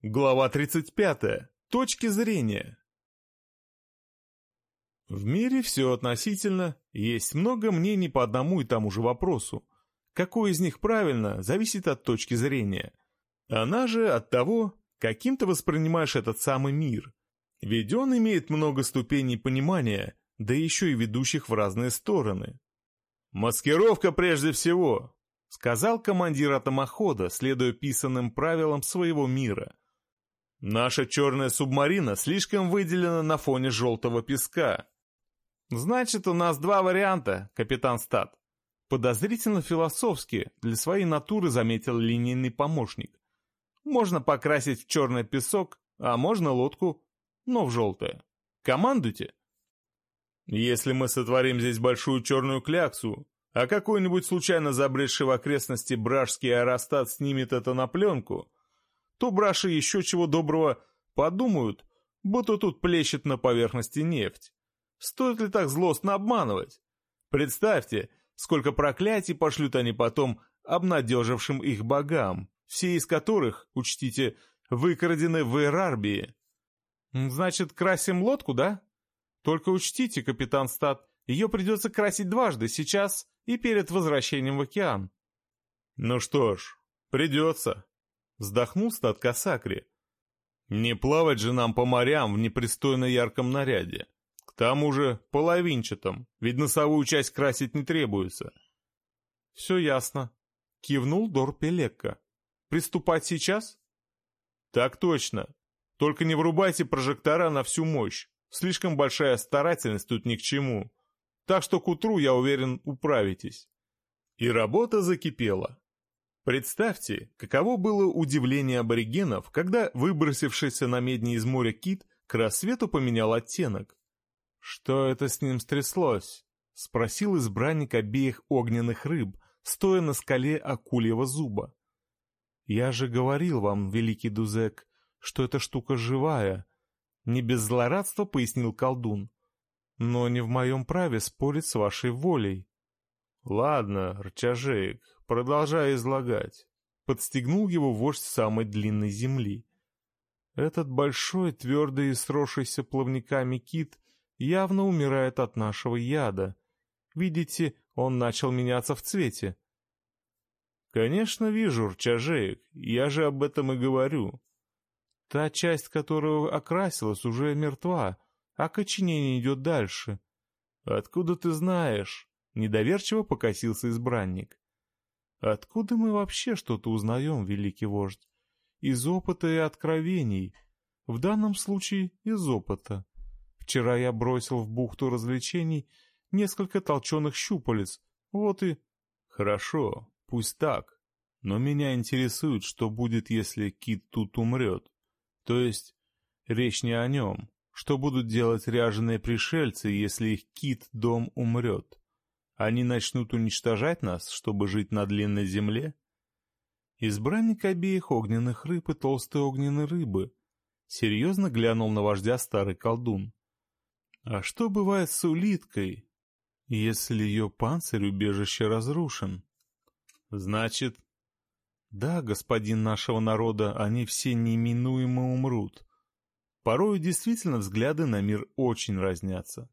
Глава 35. Точки зрения. В мире все относительно, есть много мнений по одному и тому же вопросу. Какой из них правильно, зависит от точки зрения. Она же от того, каким ты воспринимаешь этот самый мир. Ведь он имеет много ступеней понимания, да еще и ведущих в разные стороны. «Маскировка прежде всего», — сказал командир атомохода, следуя писанным правилам своего мира — Наша черная субмарина слишком выделена на фоне желтого песка. Значит, у нас два варианта, капитан Стат. Подозрительно философски для своей натуры заметил линейный помощник. Можно покрасить в черный песок, а можно лодку, но в желтое. Командуйте. Если мы сотворим здесь большую черную кляксу, а какой-нибудь случайно забредший в окрестности бражский аэростат снимет это на пленку, то браши еще чего доброго подумают, будто тут плещет на поверхности нефть. Стоит ли так злостно обманывать? Представьте, сколько проклятий пошлют они потом обнадежившим их богам, все из которых, учтите, выкрадены в Эрарбии. Значит, красим лодку, да? Только учтите, капитан Стат, ее придется красить дважды, сейчас и перед возвращением в океан. Ну что ж, придется. Вздохнул стат Касакри. Не плавать же нам по морям в непристойно ярком наряде. К тому же половинчатом, ведь носовую часть красить не требуется. Все ясно. Кивнул Дор Пелекка. Приступать сейчас? Так точно. Только не врубайте прожектора на всю мощь. Слишком большая старательность тут ни к чему. Так что к утру, я уверен, управитесь. И работа закипела. Представьте, каково было удивление аборигенов, когда выбросившийся на медне из моря кит к рассвету поменял оттенок. «Что это с ним стряслось?» — спросил избранник обеих огненных рыб, стоя на скале акульего зуба. «Я же говорил вам, великий Дузек, что эта штука живая», — не без злорадства пояснил колдун. «Но не в моем праве спорить с вашей волей». «Ладно, рычажеек, продолжай излагать», — подстегнул его вождь самой длинной земли. «Этот большой, твердый и сросшийся плавниками кит явно умирает от нашего яда. Видите, он начал меняться в цвете». «Конечно вижу, рчажеек, я же об этом и говорю. Та часть, которая окрасилась, уже мертва, а коченение идет дальше. Откуда ты знаешь?» Недоверчиво покосился избранник. Откуда мы вообще что-то узнаем, великий вождь? Из опыта и откровений. В данном случае из опыта. Вчера я бросил в бухту развлечений несколько толченых щупалец. Вот и... Хорошо, пусть так. Но меня интересует, что будет, если кит тут умрет. То есть, речь не о нем. Что будут делать ряженые пришельцы, если их кит-дом умрет? Они начнут уничтожать нас, чтобы жить на длинной земле? Избранник обеих огненных рыб и толстой огненной рыбы серьезно глянул на вождя старый колдун. А что бывает с улиткой, если ее панцирь убежище разрушен? Значит... Да, господин нашего народа, они все неминуемо умрут. Порою действительно взгляды на мир очень разнятся.